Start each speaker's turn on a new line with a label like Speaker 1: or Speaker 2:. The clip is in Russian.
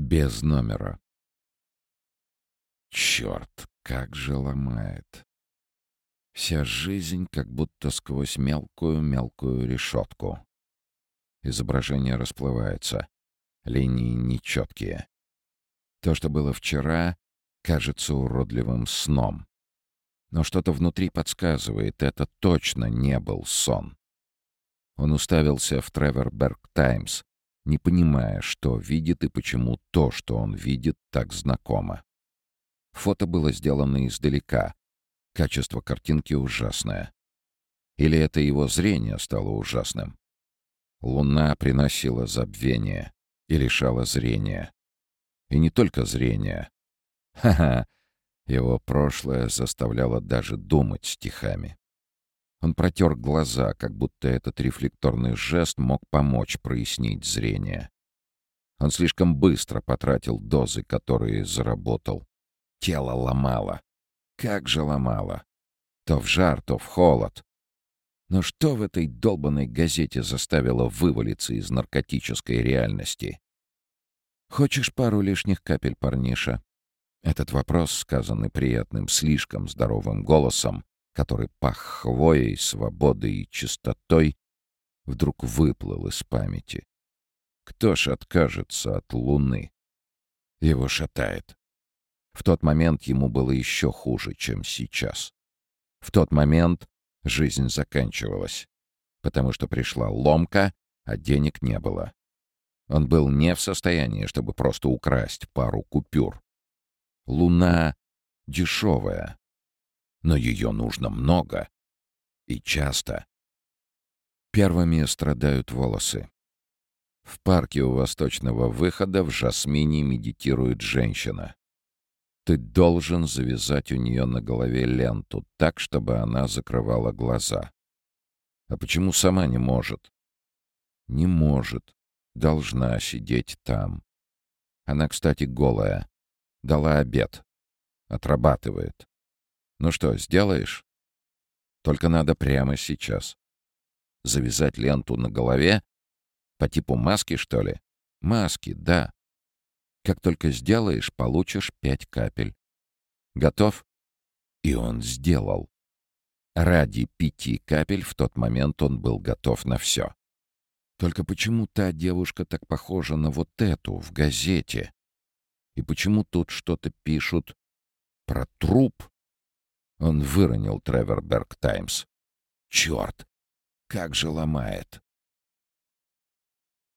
Speaker 1: Без номера. Черт, как же ломает. Вся жизнь как будто сквозь мелкую-мелкую решетку. Изображение расплывается. Линии нечеткие. То, что было вчера, кажется уродливым сном. Но что-то внутри подсказывает, это точно не был сон. Он уставился в Треверберг Таймс, не понимая, что видит и почему то, что он видит, так знакомо. Фото было сделано издалека. Качество картинки ужасное. Или это его зрение стало ужасным? Луна приносила забвение и лишала зрения. И не только зрения. Ха-ха! Его прошлое заставляло даже думать стихами. Он протер глаза, как будто этот рефлекторный жест мог помочь прояснить зрение. Он слишком быстро потратил дозы, которые заработал. Тело ломало. Как же ломало. То в жар, то в холод. Но что в этой долбанной газете заставило вывалиться из наркотической реальности? «Хочешь пару лишних капель, парниша?» Этот вопрос, сказанный приятным, слишком здоровым голосом, который пах хвоей, свободой и чистотой, вдруг выплыл из памяти. Кто ж откажется от луны? Его шатает. В тот момент ему было еще хуже, чем сейчас. В тот момент жизнь заканчивалась, потому что пришла ломка, а денег не было. Он был не в состоянии, чтобы просто украсть пару купюр. Луна дешевая, но ее нужно много и часто. Первыми страдают волосы. В парке у восточного выхода в жасмине медитирует женщина. Ты должен завязать у нее на голове ленту так, чтобы она закрывала глаза. А почему сама не может? Не может. Должна сидеть там. Она, кстати, голая. Дала обед. Отрабатывает. Ну что, сделаешь? Только надо прямо сейчас. Завязать ленту на голове? По типу маски, что ли? Маски, да. Как только сделаешь, получишь пять капель. Готов? И он сделал. Ради пяти капель в тот момент он был готов на все. Только почему та девушка так похожа на вот эту в газете? И почему тут что-то пишут про труп? Он выронил Треверберг Таймс. Черт! Как же ломает!